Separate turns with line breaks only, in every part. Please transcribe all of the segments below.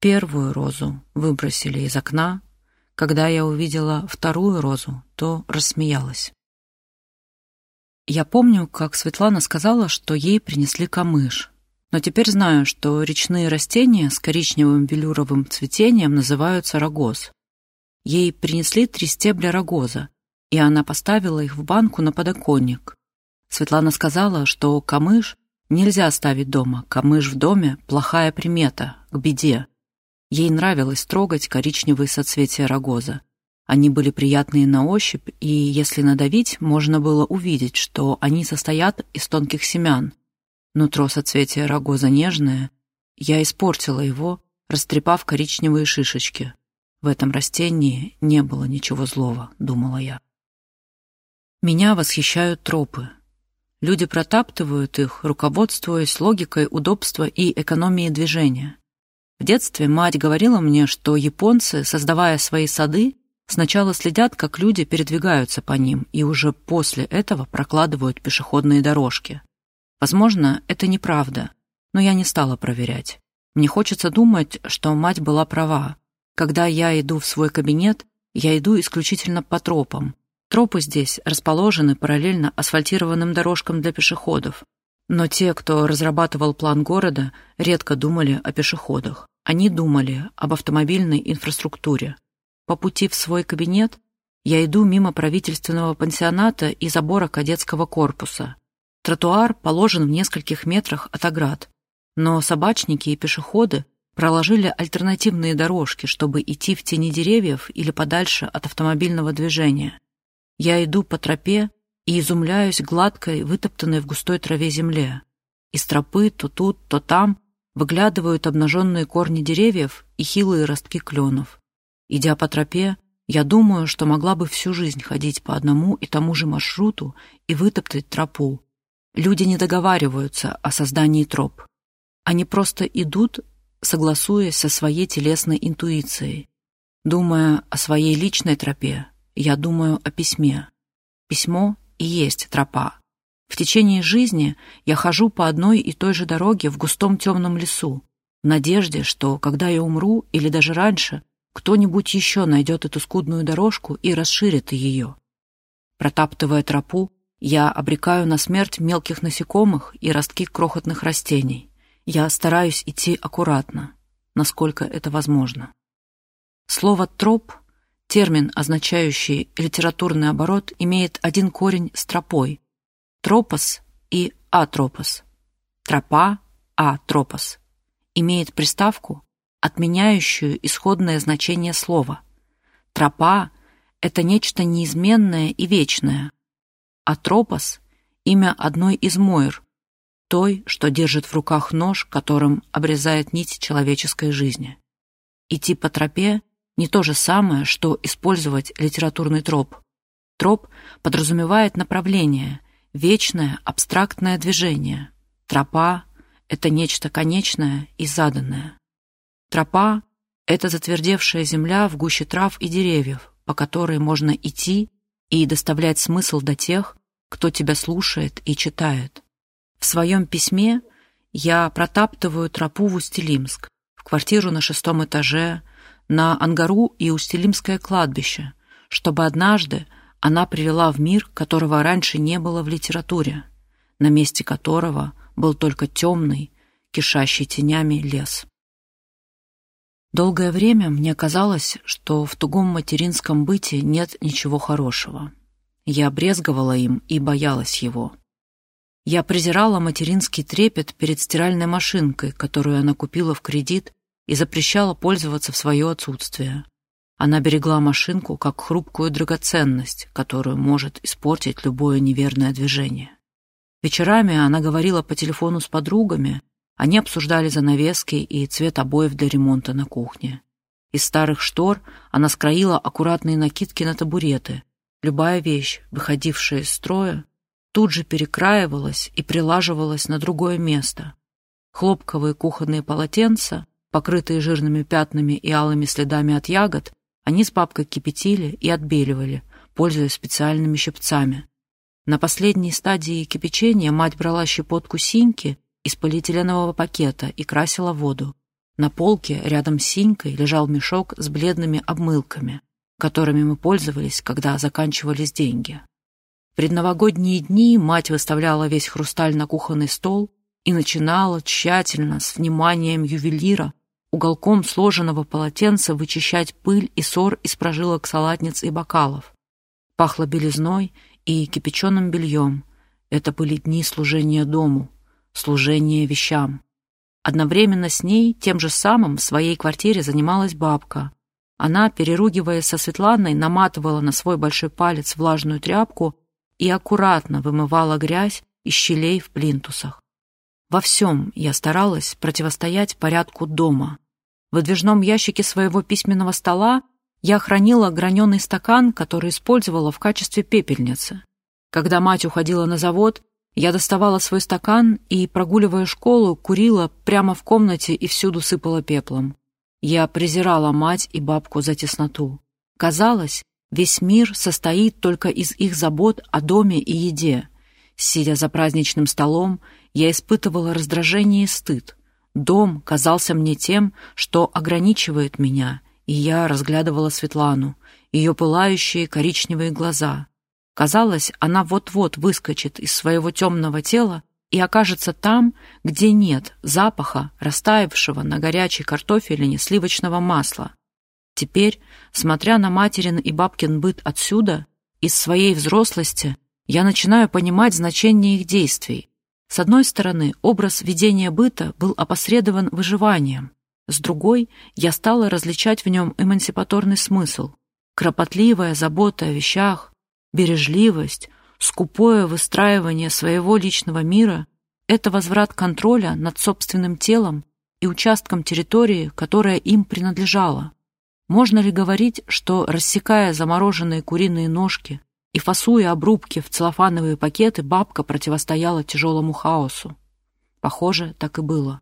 Первую розу выбросили из окна. Когда я увидела вторую розу, то рассмеялась. Я помню, как Светлана сказала, что ей принесли камыш. Но теперь знаю, что речные растения с коричневым велюровым цветением называются рогоз. Ей принесли три стебля рогоза, и она поставила их в банку на подоконник. Светлана сказала, что камыш нельзя оставить дома, камыш в доме — плохая примета, к беде. Ей нравилось трогать коричневые соцветия рогоза. Они были приятные на ощупь, и если надавить, можно было увидеть, что они состоят из тонких семян. Нутро соцветия рогоза нежное. Я испортила его, растрепав коричневые шишечки. В этом растении не было ничего злого, думала я. Меня восхищают тропы. Люди протаптывают их, руководствуясь логикой удобства и экономии движения. В детстве мать говорила мне, что японцы, создавая свои сады, Сначала следят, как люди передвигаются по ним, и уже после этого прокладывают пешеходные дорожки. Возможно, это неправда, но я не стала проверять. Мне хочется думать, что мать была права. Когда я иду в свой кабинет, я иду исключительно по тропам. Тропы здесь расположены параллельно асфальтированным дорожкам для пешеходов. Но те, кто разрабатывал план города, редко думали о пешеходах. Они думали об автомобильной инфраструктуре. По пути в свой кабинет я иду мимо правительственного пансионата и забора кадетского корпуса. Тротуар положен в нескольких метрах от оград, но собачники и пешеходы проложили альтернативные дорожки, чтобы идти в тени деревьев или подальше от автомобильного движения. Я иду по тропе и изумляюсь гладкой, вытоптанной в густой траве земле. Из тропы то тут, то там выглядывают обнаженные корни деревьев и хилые ростки кленов. Идя по тропе, я думаю, что могла бы всю жизнь ходить по одному и тому же маршруту и вытоптать тропу. Люди не договариваются о создании троп. Они просто идут, согласуясь со своей телесной интуицией. Думая о своей личной тропе, я думаю о письме. Письмо и есть тропа. В течение жизни я хожу по одной и той же дороге в густом темном лесу, в надежде, что, когда я умру или даже раньше, кто-нибудь еще найдет эту скудную дорожку и расширит ее. Протаптывая тропу, я обрекаю на смерть мелких насекомых и ростки крохотных растений. Я стараюсь идти аккуратно, насколько это возможно. Слово «троп» — термин, означающий литературный оборот, имеет один корень с тропой — тропос и атропос. Тропа, атропос, имеет приставку отменяющую исходное значение слова. Тропа — это нечто неизменное и вечное, а тропос — имя одной из Мойр, той, что держит в руках нож, которым обрезает нить человеческой жизни. Идти по тропе — не то же самое, что использовать литературный троп. Троп подразумевает направление, вечное абстрактное движение. Тропа — это нечто конечное и заданное. Тропа — это затвердевшая земля в гуще трав и деревьев, по которой можно идти и доставлять смысл до тех, кто тебя слушает и читает. В своем письме я протаптываю тропу в Устилимск, в квартиру на шестом этаже, на Ангару и Устилимское кладбище, чтобы однажды она привела в мир, которого раньше не было в литературе, на месте которого был только темный, кишащий тенями лес. Долгое время мне казалось, что в тугом материнском быте нет ничего хорошего. Я брезговала им и боялась его. Я презирала материнский трепет перед стиральной машинкой, которую она купила в кредит и запрещала пользоваться в свое отсутствие. Она берегла машинку как хрупкую драгоценность, которую может испортить любое неверное движение. Вечерами она говорила по телефону с подругами, они обсуждали занавески и цвет обоев для ремонта на кухне. Из старых штор она скроила аккуратные накидки на табуреты. Любая вещь, выходившая из строя, тут же перекраивалась и прилаживалась на другое место. Хлопковые кухонные полотенца, покрытые жирными пятнами и алыми следами от ягод, они с папкой кипятили и отбеливали, пользуясь специальными щипцами. На последней стадии кипячения мать брала щепотку синьки из полиэтиленового пакета и красила воду. На полке рядом с синькой лежал мешок с бледными обмылками, которыми мы пользовались, когда заканчивались деньги. Предновогодние дни мать выставляла весь хрусталь на кухонный стол и начинала тщательно, с вниманием ювелира, уголком сложенного полотенца вычищать пыль и сор из прожилок салатниц и бокалов. Пахло белизной и кипяченым бельем. Это были дни служения дому, служения вещам. Одновременно с ней тем же самым в своей квартире занималась бабка. Она, переругиваясь со Светланой, наматывала на свой большой палец влажную тряпку и аккуратно вымывала грязь из щелей в плинтусах. Во всем я старалась противостоять порядку дома. В выдвижном ящике своего письменного стола я хранила граненый стакан, который использовала в качестве пепельницы. Когда мать уходила на завод, я доставала свой стакан и, прогуливая школу, курила прямо в комнате и всюду сыпала пеплом. Я презирала мать и бабку за тесноту. Казалось, весь мир состоит только из их забот о доме и еде. Сидя за праздничным столом, я испытывала раздражение и стыд. Дом казался мне тем, что ограничивает меня, и я разглядывала Светлану, ее пылающие коричневые глаза. Казалось, она вот-вот выскочит из своего темного тела и окажется там, где нет запаха, растаявшего на горячей картофелине сливочного масла. Теперь, смотря на материн и бабкин быт отсюда, из своей взрослости, я начинаю понимать значение их действий. С одной стороны, образ ведения быта был опосредован выживанием. С другой, я стала различать в нем эмансипаторный смысл. Кропотливая забота о вещах, бережливость, скупое выстраивание своего личного мира — это возврат контроля над собственным телом и участком территории, которая им принадлежала. Можно ли говорить, что, рассекая замороженные куриные ножки, и, фасуя обрубки в целлофановые пакеты, бабка противостояла тяжелому хаосу. Похоже, так и было.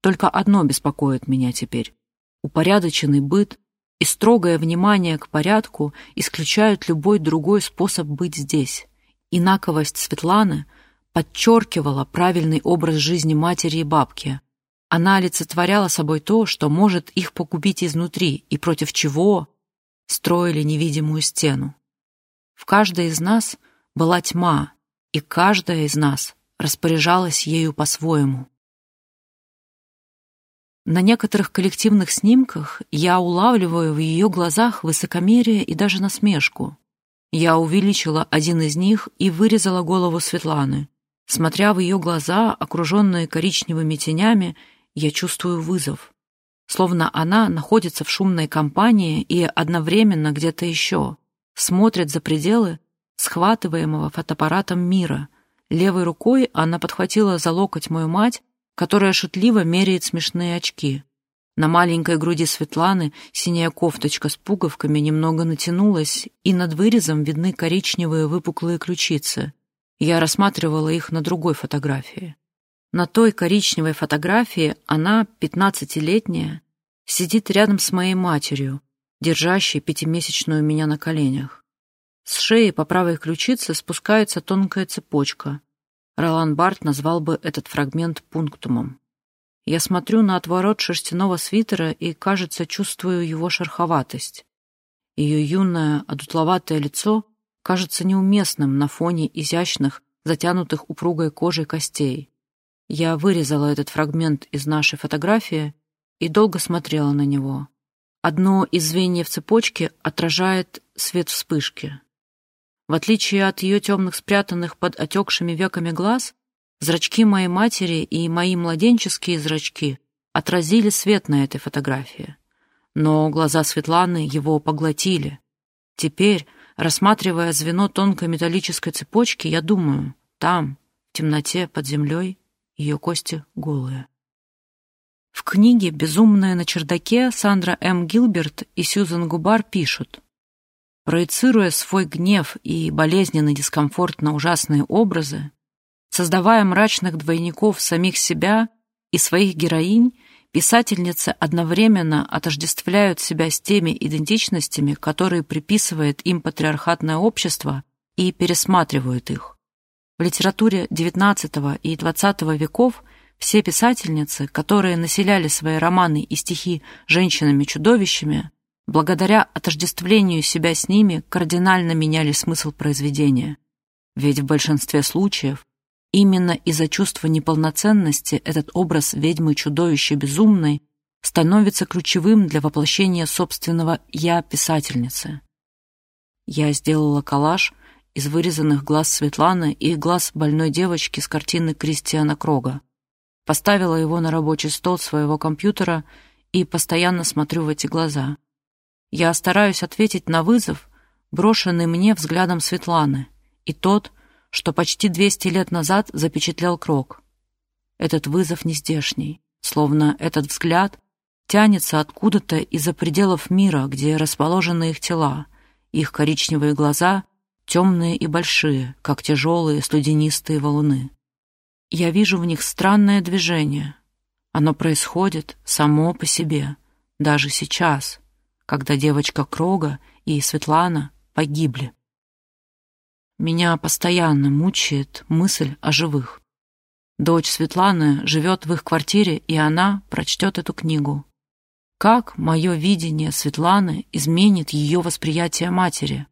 Только одно беспокоит меня теперь. Упорядоченный быт и строгое внимание к порядку исключают любой другой способ быть здесь. Инаковость Светланы подчеркивала правильный образ жизни матери и бабки. Она олицетворяла собой то, что может их погубить изнутри и против чего строили невидимую стену. В каждой из нас была тьма, и каждая из нас распоряжалась ею по-своему. На некоторых коллективных снимках я улавливаю в ее глазах высокомерие и даже насмешку. Я увеличила один из них и вырезала голову Светланы. Смотря в ее глаза, окруженные коричневыми тенями, я чувствую вызов. Словно она находится в шумной компании и одновременно где-то еще смотрит за пределы схватываемого фотоаппаратом мира. Левой рукой она подхватила за локоть мою мать, которая шутливо меряет смешные очки. На маленькой груди Светланы синяя кофточка с пуговками немного натянулась, и над вырезом видны коричневые выпуклые ключицы. Я рассматривала их на другой фотографии. На той коричневой фотографии она, пятнадцатилетняя, сидит рядом с моей матерью, держащий пятимесячную меня на коленях. С шеи по правой ключице спускается тонкая цепочка. Ролан Барт назвал бы этот фрагмент пунктумом. Я смотрю на отворот шерстяного свитера и, кажется, чувствую его шероховатость. Ее юное, одутловатое лицо кажется неуместным на фоне изящных, затянутых упругой кожей костей. Я вырезала этот фрагмент из нашей фотографии и долго смотрела на него. Одно из звеньев цепочки отражает свет вспышки. В отличие от ее темных спрятанных под отекшими веками глаз, зрачки моей матери и мои младенческие зрачки отразили свет на этой фотографии. Но глаза Светланы его поглотили. Теперь, рассматривая звено тонкой металлической цепочки, я думаю, там, в темноте под землей, ее кости голые. В книге «Безумная на чердаке» Сандра М. Гилберт и Сьюзан Губар пишут, проецируя свой гнев и болезненный дискомфорт на ужасные образы, создавая мрачных двойников самих себя и своих героинь, писательницы одновременно отождествляют себя с теми идентичностями, которые приписывает им патриархатное общество, и пересматривают их. В литературе XIX и XX веков Все писательницы, которые населяли свои романы и стихи женщинами-чудовищами, благодаря отождествлению себя с ними кардинально меняли смысл произведения. Ведь в большинстве случаев именно из-за чувства неполноценности этот образ ведьмы-чудовища безумной становится ключевым для воплощения собственного «я» писательницы. Я сделала коллаж из вырезанных глаз Светланы и глаз больной девочки с картины Кристиана Крога поставила его на рабочий стол своего компьютера и постоянно смотрю в эти глаза. Я стараюсь ответить на вызов, брошенный мне взглядом Светланы, и тот, что почти 200 лет назад запечатлел Крок. Этот вызов нездешний, словно этот взгляд тянется откуда-то из-за пределов мира, где расположены их тела, их коричневые глаза темные и большие, как тяжелые студенистые валуны. Я вижу в них странное движение. Оно происходит само по себе, даже сейчас, когда девочка Крога и Светлана погибли. Меня постоянно мучает мысль о живых. Дочь Светланы живет в их квартире, и она прочтет эту книгу. Как мое видение Светланы изменит ее восприятие матери?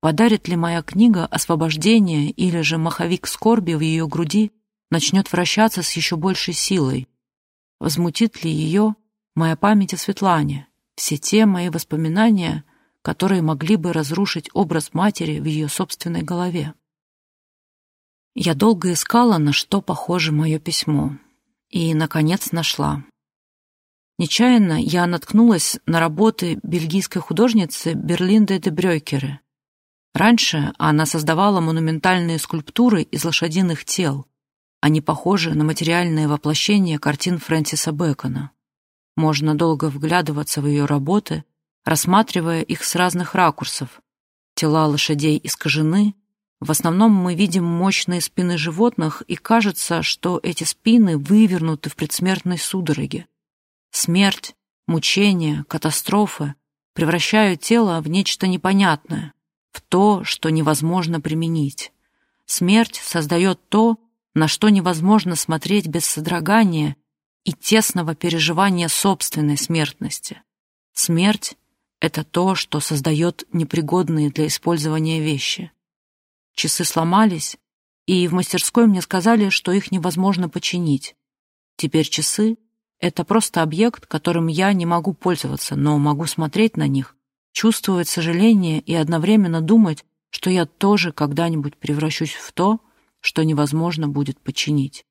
Подарит ли моя книга освобождение или же маховик скорби в ее груди начнет вращаться с еще большей силой. Возмутит ли ее моя память о Светлане, все те мои воспоминания, которые могли бы разрушить образ матери в ее собственной голове? Я долго искала, на что похоже мое письмо, и, наконец, нашла. Нечаянно я наткнулась на работы бельгийской художницы Берлинды де Брёйкере. Раньше она создавала монументальные скульптуры из лошадиных тел, они похожи на материальное воплощение картин Фрэнсиса Бэкона. Можно долго вглядываться в ее работы, рассматривая их с разных ракурсов. Тела лошадей искажены, в основном мы видим мощные спины животных, и кажется, что эти спины вывернуты в предсмертной судороге. Смерть, мучения, катастрофы превращают тело в нечто непонятное, в то, что невозможно применить. Смерть создает то, на что невозможно смотреть без содрогания и тесного переживания собственной смертности. Смерть — это то, что создает непригодные для использования вещи. Часы сломались, и в мастерской мне сказали, что их невозможно починить. Теперь часы — это просто объект, которым я не могу пользоваться, но могу смотреть на них, чувствовать сожаление и одновременно думать, что я тоже когда-нибудь превращусь в то, что невозможно будет починить.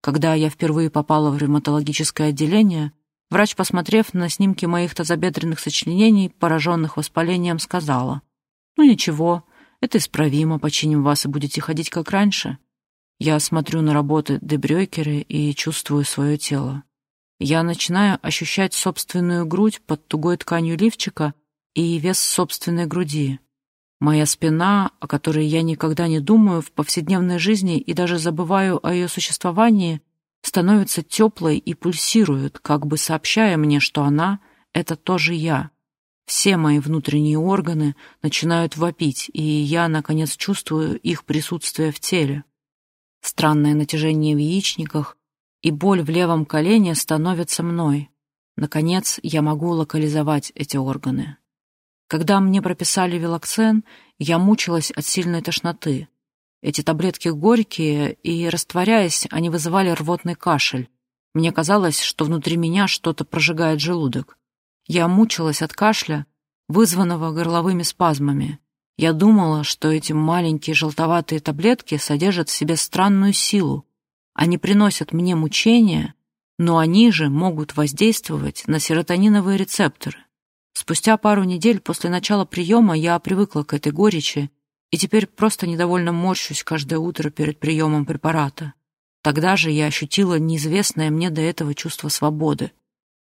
Когда я впервые попала в ревматологическое отделение, врач, посмотрев на снимки моих тазобедренных сочленений, пораженных воспалением, сказала, «Ну ничего, это исправимо, починим вас и будете ходить как раньше». Я смотрю на работы Дебрёкеры и чувствую свое тело. Я начинаю ощущать собственную грудь под тугой тканью лифчика и вес собственной груди. Моя спина, о которой я никогда не думаю в повседневной жизни и даже забываю о ее существовании, становится теплой и пульсирует, как бы сообщая мне, что она — это тоже я. Все мои внутренние органы начинают вопить, и я, наконец, чувствую их присутствие в теле. Странное натяжение в яичниках и боль в левом колене становятся мной. Наконец, я могу локализовать эти органы. Когда мне прописали велоксен, я мучилась от сильной тошноты. Эти таблетки горькие, и, растворяясь, они вызывали рвотный кашель. Мне казалось, что внутри меня что-то прожигает желудок. Я мучилась от кашля, вызванного горловыми спазмами. Я думала, что эти маленькие желтоватые таблетки содержат в себе странную силу. Они приносят мне мучения, но они же могут воздействовать на серотониновые рецепторы. Спустя пару недель после начала приема я привыкла к этой горечи и теперь просто недовольно морщусь каждое утро перед приемом препарата. Тогда же я ощутила неизвестное мне до этого чувство свободы.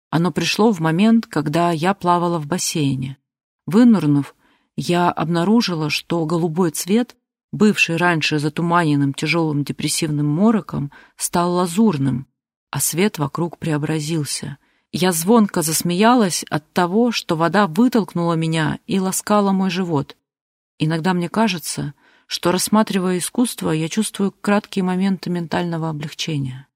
Оно пришло в момент, когда я плавала в бассейне. Вынурнув, я обнаружила, что голубой цвет, бывший раньше затуманенным тяжелым депрессивным мороком, стал лазурным, а свет вокруг преобразился. Я звонко засмеялась от того, что вода вытолкнула меня и ласкала мой живот. Иногда мне кажется, что, рассматривая искусство, я чувствую краткие моменты ментального облегчения.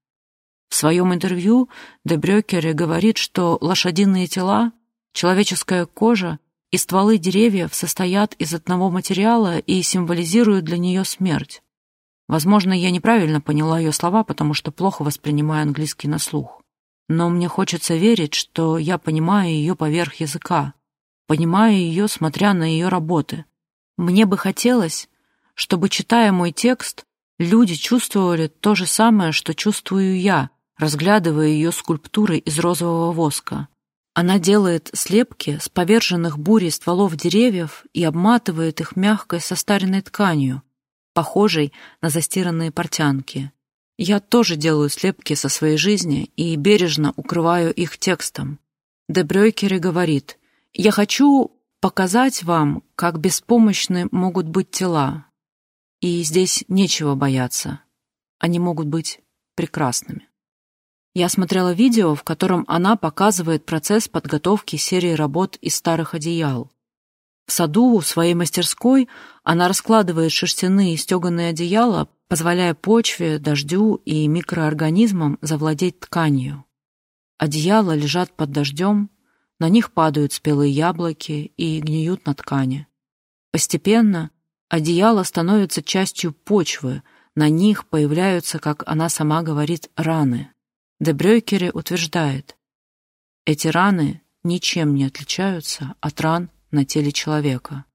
В своем интервью Дебрёкере говорит, что лошадиные тела, человеческая кожа и стволы деревьев состоят из одного материала и символизируют для нее смерть. Возможно, я неправильно поняла ее слова, потому что плохо воспринимаю английский на слух. Но мне хочется верить, что я понимаю ее поверх языка, понимаю ее, смотря на ее работы. Мне бы хотелось, чтобы, читая мой текст, люди чувствовали то же самое, что чувствую я, разглядывая ее скульптуры из розового воска. Она делает слепки с поверженных бурей стволов деревьев и обматывает их мягкой состаренной тканью, похожей на застиранные портянки. Я тоже делаю слепки со своей жизни и бережно укрываю их текстом. Дебрёйкере говорит, «Я хочу показать вам, как беспомощны могут быть тела. И здесь нечего бояться. Они могут быть прекрасными». Я смотрела видео, в котором она показывает процесс подготовки серии работ из старых одеял. В саду, в своей мастерской, она раскладывает шерстяные и стеганые одеяла, позволяя почве, дождю и микроорганизмам завладеть тканью. Одеяла лежат под дождем, на них падают спелые яблоки и гниют на ткани. Постепенно одеяло становится частью почвы, на них появляются, как она сама говорит, раны. Дебрёйкере утверждает, эти раны ничем не отличаются от ран на теле человека.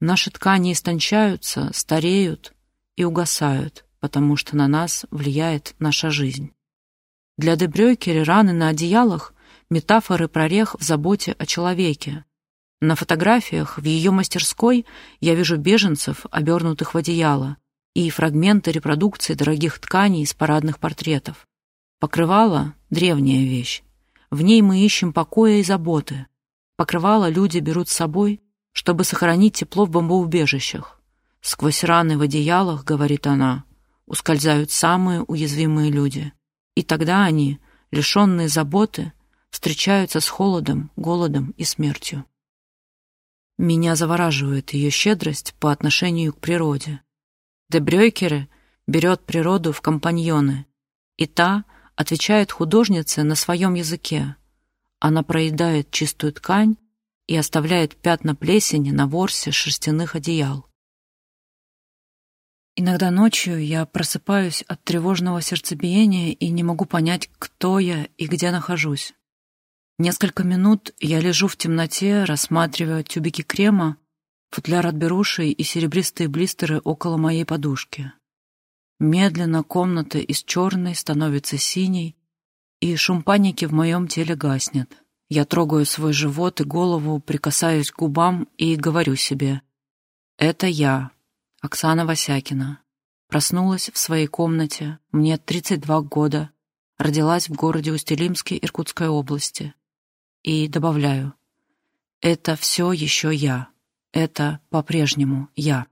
Наши ткани истончаются, стареют и угасают, потому что на нас влияет наша жизнь. Для Дебрёйкери раны на одеялах — метафоры прорех в заботе о человеке. На фотографиях в ее мастерской я вижу беженцев, обернутых в одеяло, и фрагменты репродукции дорогих тканей из парадных портретов. Покрывало — древняя вещь. В ней мы ищем покоя и заботы. Покрывало люди берут с собой, чтобы сохранить тепло в бомбоубежищах. Сквозь раны в одеялах, говорит она, ускользают самые уязвимые люди. И тогда они, лишенные заботы, встречаются с холодом, голодом и смертью. Меня завораживает ее щедрость по отношению к природе. Дебрёйкере берет природу в компаньоны, и та отвечает художнице на своем языке, она проедает чистую ткань и оставляет пятна плесени на ворсе шерстяных одеял. Иногда ночью я просыпаюсь от тревожного сердцебиения и не могу понять, кто я и где нахожусь. Несколько минут я лежу в темноте, рассматривая тюбики крема, футляр от беруши и серебристые блистеры около моей подушки. Медленно комната из черной становится синей, и шум паники в моем теле гаснет. Я трогаю свой живот и голову, прикасаюсь к губам и говорю себе. Это я, Оксана Васякина. Проснулась в своей комнате, мне 32 года, родилась в городе Устилимске Иркутской области. И добавляю, это все еще я, это по-прежнему я.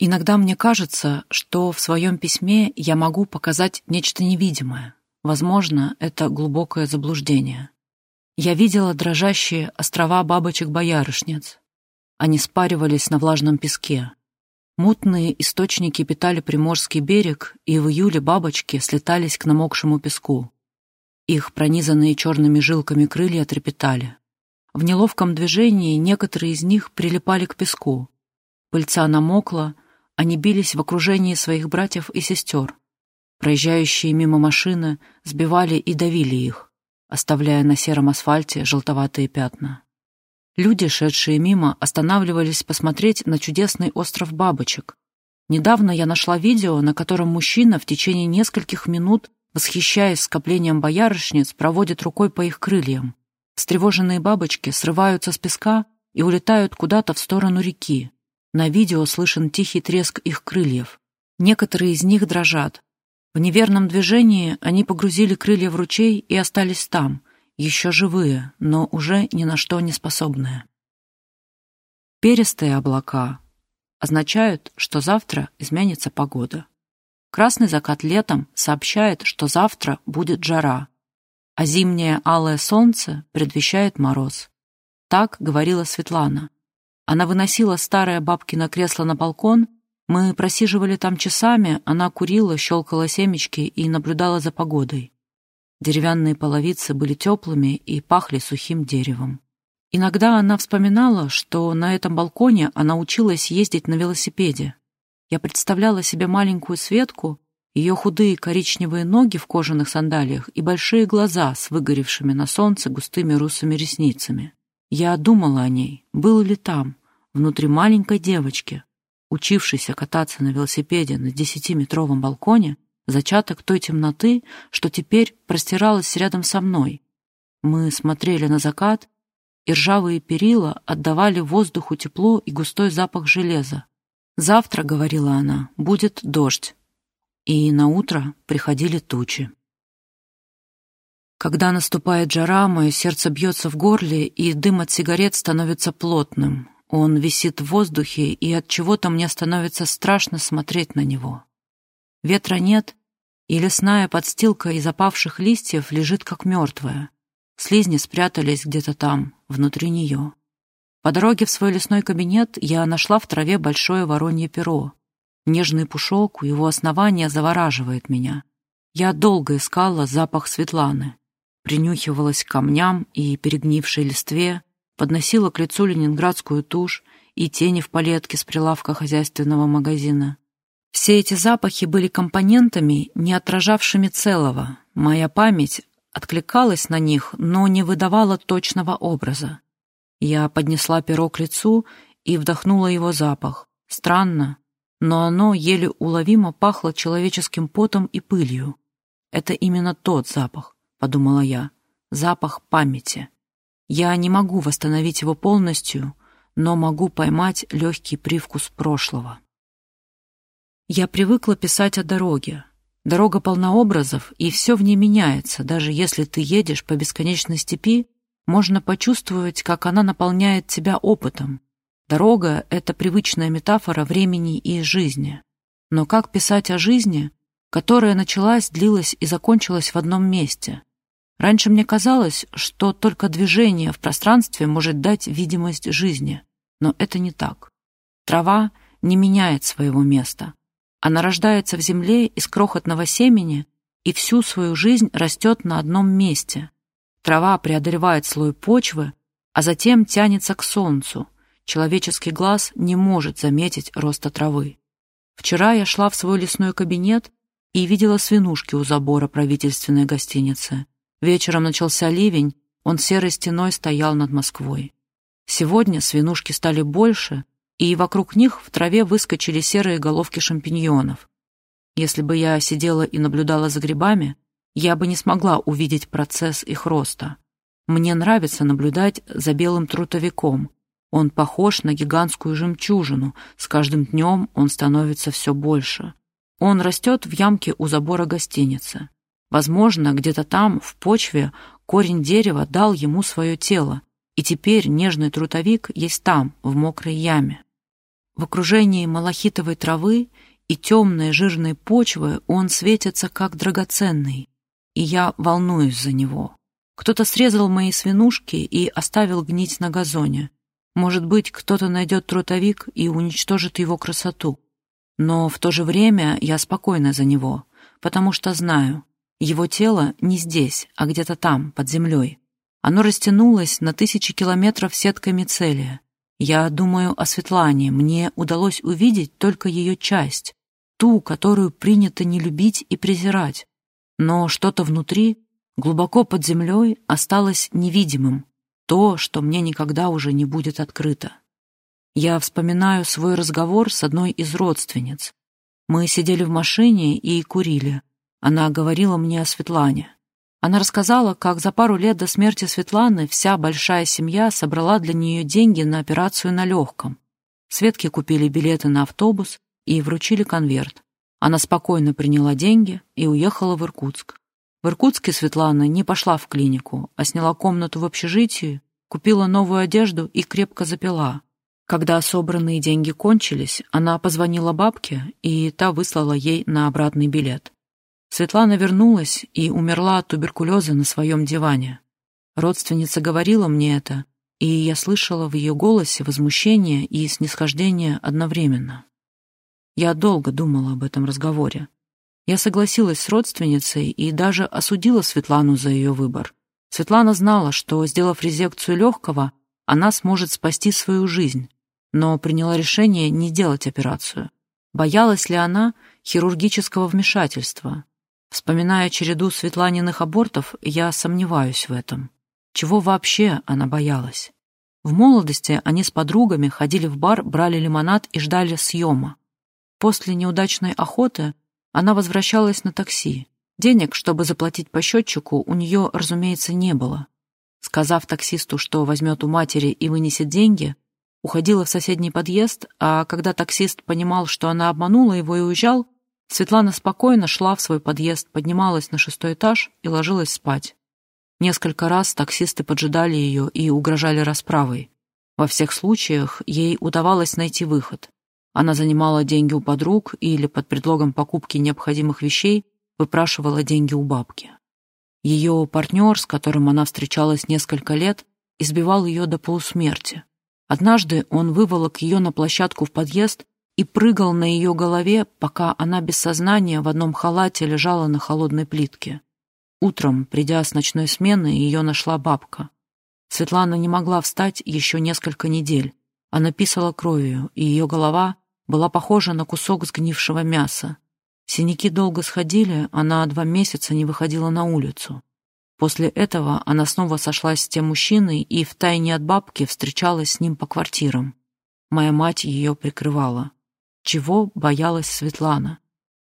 Иногда мне кажется, что в своем письме я могу показать нечто невидимое, Возможно, это глубокое заблуждение. Я видела дрожащие острова бабочек-боярышниц. Они спаривались на влажном песке. Мутные источники питали Приморский берег, и в июле бабочки слетались к намокшему песку. Их пронизанные черными жилками крылья трепетали. В неловком движении некоторые из них прилипали к песку. Пыльца намокла, они бились в окружении своих братьев и сестер. Проезжающие мимо машины сбивали и давили их, оставляя на сером асфальте желтоватые пятна. Люди, шедшие мимо, останавливались посмотреть на чудесный остров бабочек. Недавно я нашла видео, на котором мужчина в течение нескольких минут, восхищаясь скоплением боярышниц, проводит рукой по их крыльям. Встревоженные бабочки срываются с песка и улетают куда-то в сторону реки. На видео слышен тихий треск их крыльев. Некоторые из них дрожат, в неверном движении они погрузили крылья в ручей и остались там, еще живые, но уже ни на что не способные. Перистые облака означают, что завтра изменится погода. Красный закат летом сообщает, что завтра будет жара, а зимнее алое солнце предвещает мороз. Так говорила Светлана. Она выносила старое бабкино кресло на балкон Мы просиживали там часами, она курила, щелкала семечки и наблюдала за погодой. Деревянные половицы были теплыми и пахли сухим деревом. Иногда она вспоминала, что на этом балконе она училась ездить на велосипеде. Я представляла себе маленькую Светку, ее худые коричневые ноги в кожаных сандалиях и большие глаза с выгоревшими на солнце густыми русыми ресницами. Я думала о ней, был ли там, внутри маленькой девочки, учившейся кататься на велосипеде на десятиметровом балконе, зачаток той темноты, что теперь простиралась рядом со мной. Мы смотрели на закат, и ржавые перила отдавали воздуху тепло и густой запах железа. «Завтра, — говорила она, — будет дождь». И на утро приходили тучи. Когда наступает жара, мое сердце бьется в горле, и дым от сигарет становится плотным. Он висит в воздухе, и от чего-то мне становится страшно смотреть на него. Ветра нет, и лесная подстилка из опавших листьев лежит как мертвая. Слизни спрятались где-то там, внутри нее. По дороге в свой лесной кабинет я нашла в траве большое воронье перо. Нежный пушок у его основания завораживает меня. Я долго искала запах Светланы принюхивалась к камням и перегнившей листве, подносила к лицу ленинградскую тушь и тени в палетке с прилавка хозяйственного магазина. Все эти запахи были компонентами, не отражавшими целого. Моя память откликалась на них, но не выдавала точного образа. Я поднесла перо к лицу и вдохнула его запах. Странно, но оно еле уловимо пахло человеческим потом и пылью. Это именно тот запах, подумала я, запах памяти. Я не могу восстановить его полностью, но могу поймать легкий привкус прошлого. Я привыкла писать о дороге. Дорога полна образов, и все в ней меняется. Даже если ты едешь по бесконечной степи, можно почувствовать, как она наполняет тебя опытом. Дорога — это привычная метафора времени и жизни. Но как писать о жизни, которая началась, длилась и закончилась в одном месте? Раньше мне казалось, что только движение в пространстве может дать видимость жизни, но это не так. Трава не меняет своего места. Она рождается в земле из крохотного семени и всю свою жизнь растет на одном месте. Трава преодолевает слой почвы, а затем тянется к солнцу. Человеческий глаз не может заметить роста травы. Вчера я шла в свой лесной кабинет и видела свинушки у забора правительственной гостиницы. Вечером начался ливень, он серой стеной стоял над Москвой. Сегодня свинушки стали больше, и вокруг них в траве выскочили серые головки шампиньонов. Если бы я сидела и наблюдала за грибами, я бы не смогла увидеть процесс их роста. Мне нравится наблюдать за белым трутовиком. Он похож на гигантскую жемчужину, с каждым днем он становится все больше. Он растет в ямке у забора гостиницы. Возможно, где-то там, в почве, корень дерева дал ему свое тело, и теперь нежный трутовик есть там, в мокрой яме. В окружении малахитовой травы и темной жирной почвы он светится как драгоценный, и я волнуюсь за него. Кто-то срезал мои свинушки и оставил гнить на газоне. Может быть, кто-то найдет трутовик и уничтожит его красоту. Но в то же время я спокойна за него, потому что знаю, его тело не здесь, а где-то там, под землей. Оно растянулось на тысячи километров сеткой мицелия. Я думаю о Светлане, мне удалось увидеть только ее часть, ту, которую принято не любить и презирать. Но что-то внутри, глубоко под землей, осталось невидимым, то, что мне никогда уже не будет открыто. Я вспоминаю свой разговор с одной из родственниц. Мы сидели в машине и курили. Она говорила мне о Светлане. Она рассказала, как за пару лет до смерти Светланы вся большая семья собрала для нее деньги на операцию на легком. Светке купили билеты на автобус и вручили конверт. Она спокойно приняла деньги и уехала в Иркутск. В Иркутске Светлана не пошла в клинику, а сняла комнату в общежитии, купила новую одежду и крепко запила. Когда собранные деньги кончились, она позвонила бабке, и та выслала ей на обратный билет. Светлана вернулась и умерла от туберкулеза на своем диване. Родственница говорила мне это, и я слышала в ее голосе возмущение и снисхождение одновременно. Я долго думала об этом разговоре. Я согласилась с родственницей и даже осудила Светлану за ее выбор. Светлана знала, что, сделав резекцию легкого, она сможет спасти свою жизнь, но приняла решение не делать операцию. Боялась ли она хирургического вмешательства? Вспоминая череду Светланиных абортов, я сомневаюсь в этом. Чего вообще она боялась? В молодости они с подругами ходили в бар, брали лимонад и ждали съема. После неудачной охоты она возвращалась на такси. Денег, чтобы заплатить по счетчику, у нее, разумеется, не было. Сказав таксисту, что возьмет у матери и вынесет деньги, уходила в соседний подъезд, а когда таксист понимал, что она обманула его и уезжал, Светлана спокойно шла в свой подъезд, поднималась на шестой этаж и ложилась спать. Несколько раз таксисты поджидали ее и угрожали расправой. Во всех случаях ей удавалось найти выход. Она занимала деньги у подруг или под предлогом покупки необходимых вещей выпрашивала деньги у бабки. Ее партнер, с которым она встречалась несколько лет, избивал ее до полусмерти. Однажды он выволок ее на площадку в подъезд и прыгал на ее голове, пока она без сознания в одном халате лежала на холодной плитке. Утром, придя с ночной смены, ее нашла бабка. Светлана не могла встать еще несколько недель. Она писала кровью, и ее голова была похожа на кусок сгнившего мяса. Синяки долго сходили, она два месяца не выходила на улицу. После этого она снова сошлась с тем мужчиной и втайне от бабки встречалась с ним по квартирам. Моя мать ее прикрывала. Чего боялась Светлана?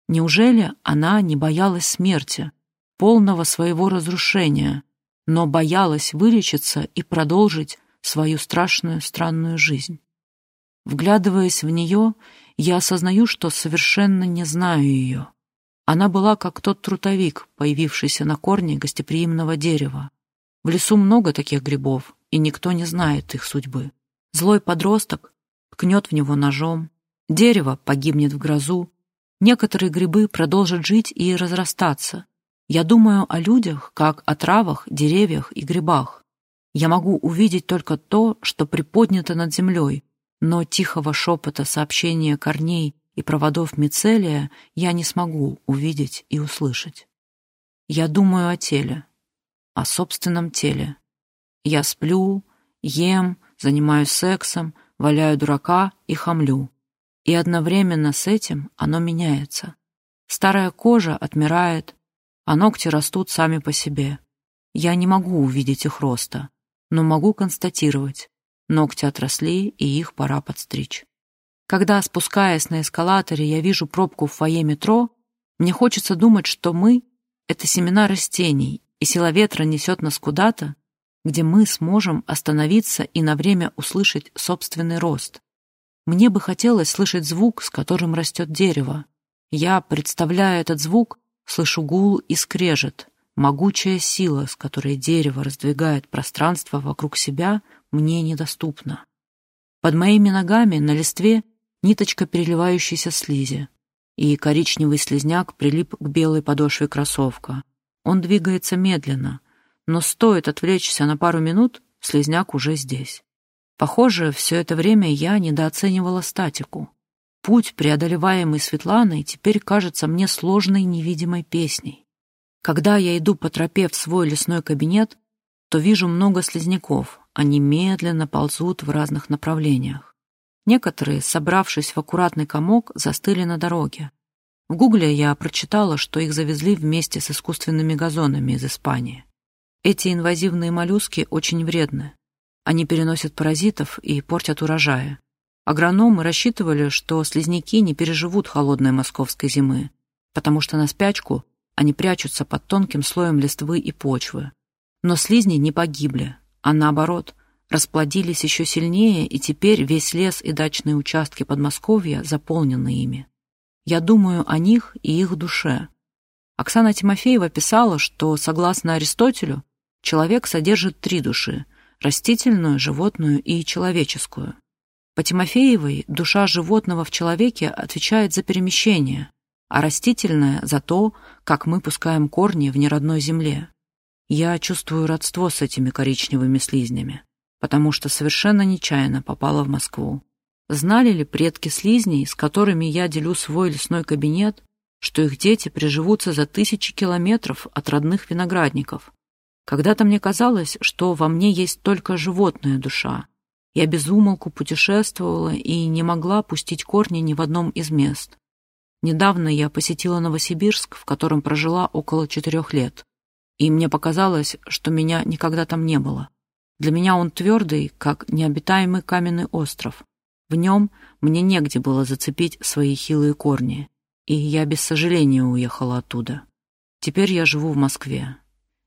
Неужели она не боялась смерти, полного своего разрушения, но боялась вылечиться и продолжить свою страшную странную жизнь? Вглядываясь в нее, я осознаю, что совершенно не знаю ее. Она была как тот трутовик, появившийся на корне гостеприимного дерева. В лесу много таких грибов, и никто не знает их судьбы. Злой подросток ткнет в него ножом, дерево погибнет в грозу, некоторые грибы продолжат жить и разрастаться. Я думаю о людях, как о травах, деревьях и грибах. Я могу увидеть только то, что приподнято над землей, но тихого шепота сообщения корней и проводов мицелия я не смогу увидеть и услышать. Я думаю о теле, о собственном теле. Я сплю, ем, занимаюсь сексом, валяю дурака и хамлю. И одновременно с этим оно меняется. Старая кожа отмирает, а ногти растут сами по себе. Я не могу увидеть их роста, но могу констатировать, ногти отросли, и их пора подстричь. Когда, спускаясь на эскалаторе, я вижу пробку в фойе метро, мне хочется думать, что мы — это семена растений, и сила ветра несет нас куда-то, где мы сможем остановиться и на время услышать собственный рост. Мне бы хотелось слышать звук, с которым растет дерево. Я, представляя этот звук, слышу гул и скрежет. Могучая сила, с которой дерево раздвигает пространство вокруг себя, мне недоступна. Под моими ногами на листве ниточка переливающейся слизи, и коричневый слизняк прилип к белой подошве кроссовка. Он двигается медленно, но стоит отвлечься на пару минут, слизняк уже здесь. Похоже, все это время я недооценивала статику. Путь, преодолеваемый Светланой, теперь кажется мне сложной невидимой песней. Когда я иду по тропе в свой лесной кабинет, то вижу много слизняков, они медленно ползут в разных направлениях. Некоторые, собравшись в аккуратный комок, застыли на дороге. В гугле я прочитала, что их завезли вместе с искусственными газонами из Испании. Эти инвазивные моллюски очень вредны. Они переносят паразитов и портят урожаи. Агрономы рассчитывали, что слизняки не переживут холодной московской зимы, потому что на спячку они прячутся под тонким слоем листвы и почвы. Но слизни не погибли, а наоборот – расплодились еще сильнее, и теперь весь лес и дачные участки Подмосковья заполнены ими. Я думаю о них и их душе. Оксана Тимофеева писала, что, согласно Аристотелю, человек содержит три души – растительную, животную и человеческую. По Тимофеевой душа животного в человеке отвечает за перемещение, а растительная – за то, как мы пускаем корни в неродной земле. Я чувствую родство с этими коричневыми слизнями потому что совершенно нечаянно попала в Москву. Знали ли предки слизней, с которыми я делю свой лесной кабинет, что их дети приживутся за тысячи километров от родных виноградников? Когда-то мне казалось, что во мне есть только животная душа. Я безумолку путешествовала и не могла пустить корни ни в одном из мест. Недавно я посетила Новосибирск, в котором прожила около четырех лет, и мне показалось, что меня никогда там не было. Для меня он твердый, как необитаемый каменный остров. В нем мне негде было зацепить свои хилые корни, и я без сожаления уехала оттуда. Теперь я живу в Москве.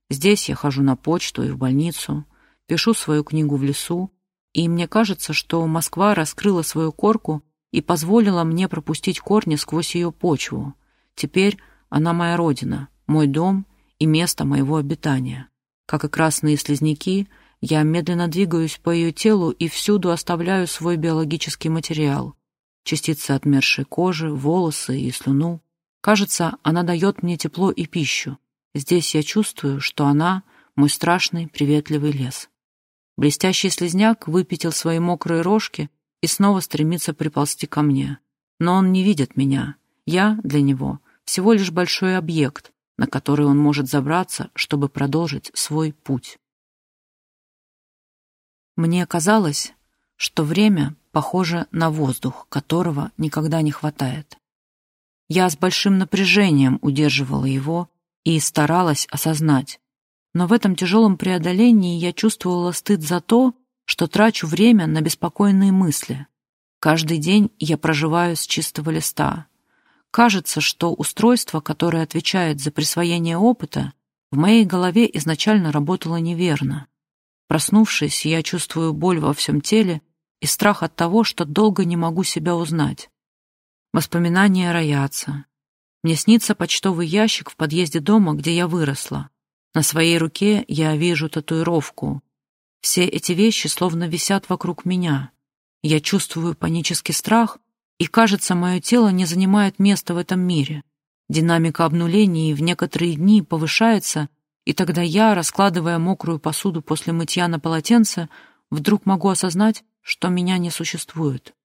Здесь я хожу на почту и в больницу, пишу свою книгу в лесу, и мне кажется, что Москва раскрыла свою корку и позволила мне пропустить корни сквозь ее почву. Теперь она моя родина, мой дом и место моего обитания. Как и красные слизняки, я медленно двигаюсь по ее телу и всюду оставляю свой биологический материал. Частицы отмершей кожи, волосы и слюну. Кажется, она дает мне тепло и пищу. Здесь я чувствую, что она — мой страшный приветливый лес. Блестящий слезняк выпятил свои мокрые рожки и снова стремится приползти ко мне. Но он не видит меня. Я для него всего лишь большой объект, на который он может забраться, чтобы продолжить свой путь. Мне казалось, что время похоже на воздух, которого никогда не хватает. Я с большим напряжением удерживала его и старалась осознать. Но в этом тяжелом преодолении я чувствовала стыд за то, что трачу время на беспокойные мысли. Каждый день я проживаю с чистого листа. Кажется, что устройство, которое отвечает за присвоение опыта, в моей голове изначально работало неверно. Проснувшись, я чувствую боль во всем теле и страх от того, что долго не могу себя узнать. Воспоминания роятся. Мне снится почтовый ящик в подъезде дома, где я выросла. На своей руке я вижу татуировку. Все эти вещи словно висят вокруг меня. Я чувствую панический страх, и, кажется, мое тело не занимает места в этом мире. Динамика обнулений в некоторые дни повышается, и тогда я, раскладывая мокрую посуду после мытья на полотенце, вдруг могу осознать, что меня не существует.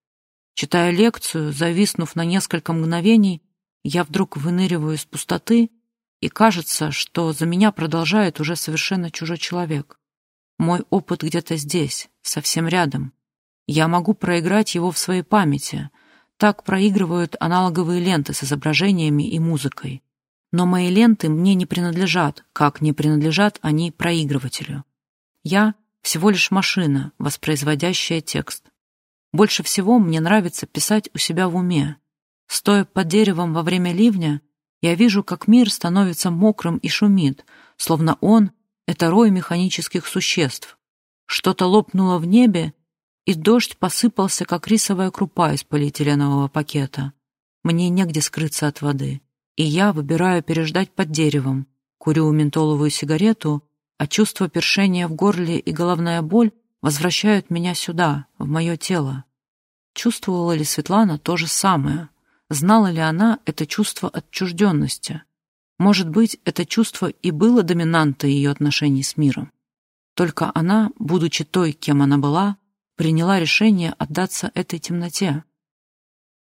Читая лекцию, зависнув на несколько мгновений, я вдруг выныриваю из пустоты, и кажется, что за меня продолжает уже совершенно чужой человек. Мой опыт где-то здесь, совсем рядом. Я могу проиграть его в своей памяти. Так проигрывают аналоговые ленты с изображениями и музыкой. Но мои ленты мне не принадлежат, как не принадлежат они проигрывателю. Я всего лишь машина, воспроизводящая текст. Больше всего мне нравится писать у себя в уме, Стоя под деревом во время ливня, я вижу, как мир становится мокрым и шумит, словно он — это рой механических существ. Что-то лопнуло в небе, и дождь посыпался, как рисовая крупа из полиэтиленового пакета. Мне негде скрыться от воды, и я выбираю переждать под деревом, курю ментоловую сигарету, а чувство першения в горле и головная боль возвращают меня сюда, в мое тело. Чувствовала ли Светлана то же самое? Знала ли она это чувство отчужденности? Может быть, это чувство и было доминантой ее отношений с миром. Только она, будучи той, кем она была, приняла решение отдаться этой темноте.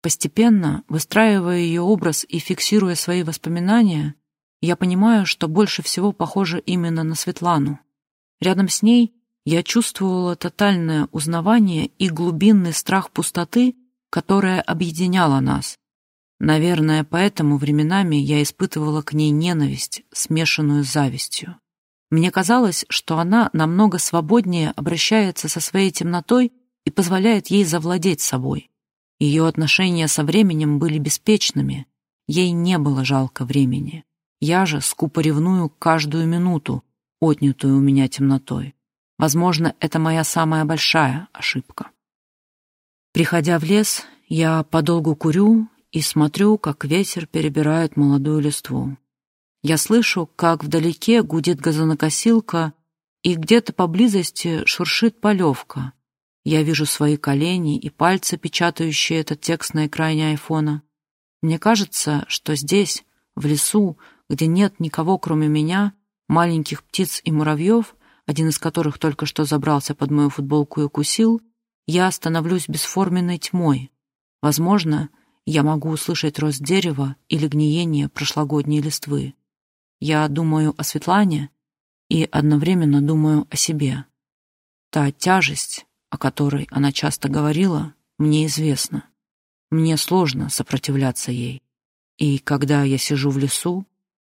Постепенно, выстраивая ее образ и фиксируя свои воспоминания, я понимаю, что больше всего похоже именно на Светлану. Рядом с ней я чувствовала тотальное узнавание и глубинный страх пустоты, которая объединяла нас, Наверное, поэтому временами я испытывала к ней ненависть, смешанную с завистью. Мне казалось, что она намного свободнее обращается со своей темнотой и позволяет ей завладеть собой. Ее отношения со временем были беспечными, ей не было жалко времени. Я же скупо ревную каждую минуту, отнятую у меня темнотой. Возможно, это моя самая большая ошибка. Приходя в лес, я подолгу курю и смотрю, как ветер перебирает молодую листву. Я слышу, как вдалеке гудит газонокосилка, и где-то поблизости шуршит полевка. Я вижу свои колени и пальцы, печатающие этот текст на экране айфона. Мне кажется, что здесь, в лесу, где нет никого, кроме меня, маленьких птиц и муравьев, один из которых только что забрался под мою футболку и укусил, я становлюсь бесформенной тьмой. Возможно, я могу услышать рост дерева или гниение прошлогодней листвы. Я думаю о Светлане и одновременно думаю о себе. Та тяжесть, о которой она часто говорила, мне известна. Мне сложно сопротивляться ей. И когда я сижу в лесу,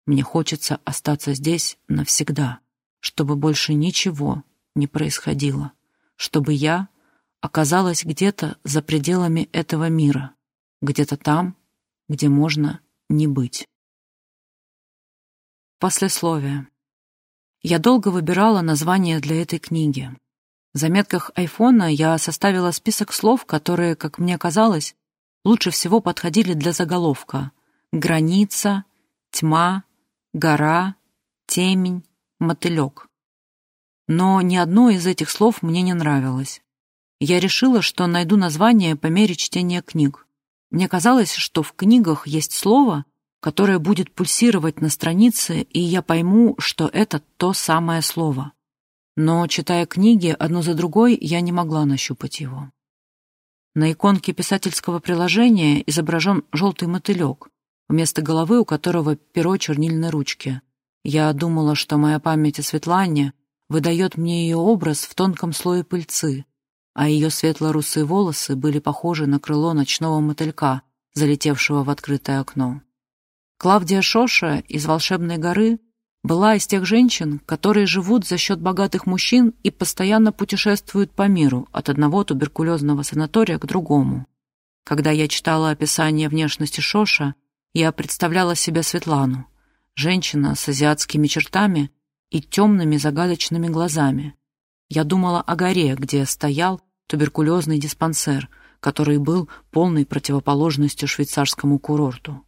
мне хочется остаться здесь навсегда, чтобы больше ничего не происходило, чтобы я оказалась где-то за пределами этого мира, где-то там, где можно не быть. Послесловие. Я долго выбирала название для этой книги. В заметках айфона я составила список слов, которые, как мне казалось, лучше всего подходили для заголовка «Граница», «Тьма», «Гора», «Темень», «Мотылек». Но ни одно из этих слов мне не нравилось. Я решила, что найду название по мере чтения книг. Мне казалось, что в книгах есть слово, которое будет пульсировать на странице, и я пойму, что это то самое слово. Но, читая книги одну за другой, я не могла нащупать его. На иконке писательского приложения изображен желтый мотылек, вместо головы у которого перо чернильной ручки. Я думала, что моя память о Светлане выдает мне ее образ в тонком слое пыльцы, а ее светло-русые волосы были похожи на крыло ночного мотылька, залетевшего в открытое окно. Клавдия Шоша из «Волшебной горы» была из тех женщин, которые живут за счет богатых мужчин и постоянно путешествуют по миру от одного туберкулезного санатория к другому. Когда я читала описание внешности Шоша, я представляла себе Светлану, женщина с азиатскими чертами и темными загадочными глазами, я думала о горе, где стоял туберкулезный диспансер, который был полной противоположностью швейцарскому курорту.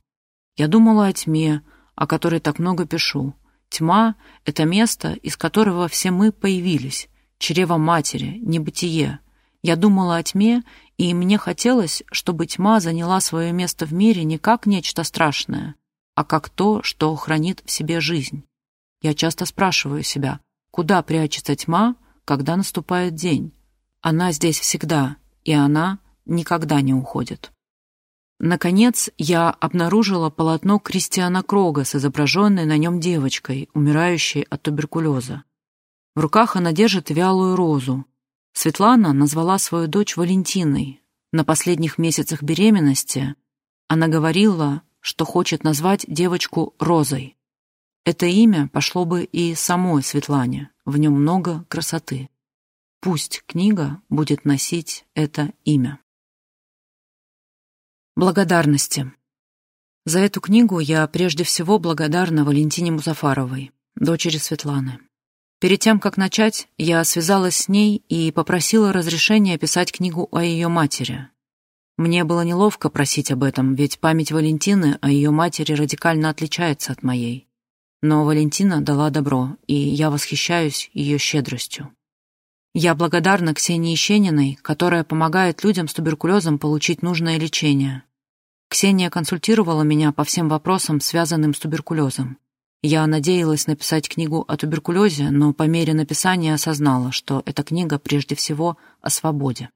Я думала о тьме, о которой так много пишу. Тьма — это место, из которого все мы появились, чрево матери, небытие. Я думала о тьме, и мне хотелось, чтобы тьма заняла свое место в мире не как нечто страшное, а как то, что хранит в себе жизнь. Я часто спрашиваю себя, куда прячется тьма, когда наступает день. Она здесь всегда, и она никогда не уходит. Наконец, я обнаружила полотно Кристиана Крога с изображенной на нем девочкой, умирающей от туберкулеза. В руках она держит вялую розу. Светлана назвала свою дочь Валентиной. На последних месяцах беременности она говорила, что хочет назвать девочку Розой. Это имя пошло бы и самой Светлане, в нем много красоты. Пусть книга будет носить это имя. Благодарности. За эту книгу я прежде всего благодарна Валентине Музафаровой, дочери Светланы. Перед тем, как начать, я связалась с ней и попросила разрешения писать книгу о ее матери. Мне было неловко просить об этом, ведь память Валентины о ее матери радикально отличается от моей. Но Валентина дала добро, и я восхищаюсь ее щедростью. Я благодарна Ксении Щениной, которая помогает людям с туберкулезом получить нужное лечение. Ксения консультировала меня по всем вопросам, связанным с туберкулезом. Я надеялась написать книгу о туберкулезе, но по мере написания осознала, что эта книга прежде всего о свободе.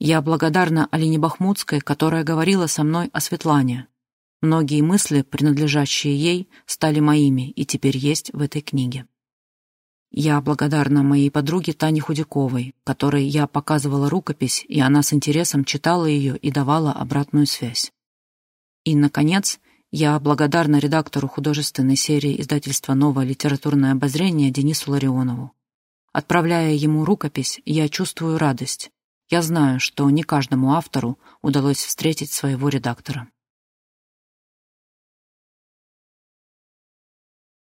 Я благодарна Алине Бахмутской, которая говорила со мной о Светлане, Многие мысли, принадлежащие ей, стали моими и теперь есть в этой книге. Я благодарна моей подруге Тане Худяковой, которой я показывала рукопись, и она с интересом читала ее и давала обратную связь. И, наконец, я благодарна редактору художественной серии издательства «Новое литературное обозрение» Денису Ларионову. Отправляя ему рукопись, я чувствую радость. Я знаю, что не каждому автору удалось встретить своего редактора.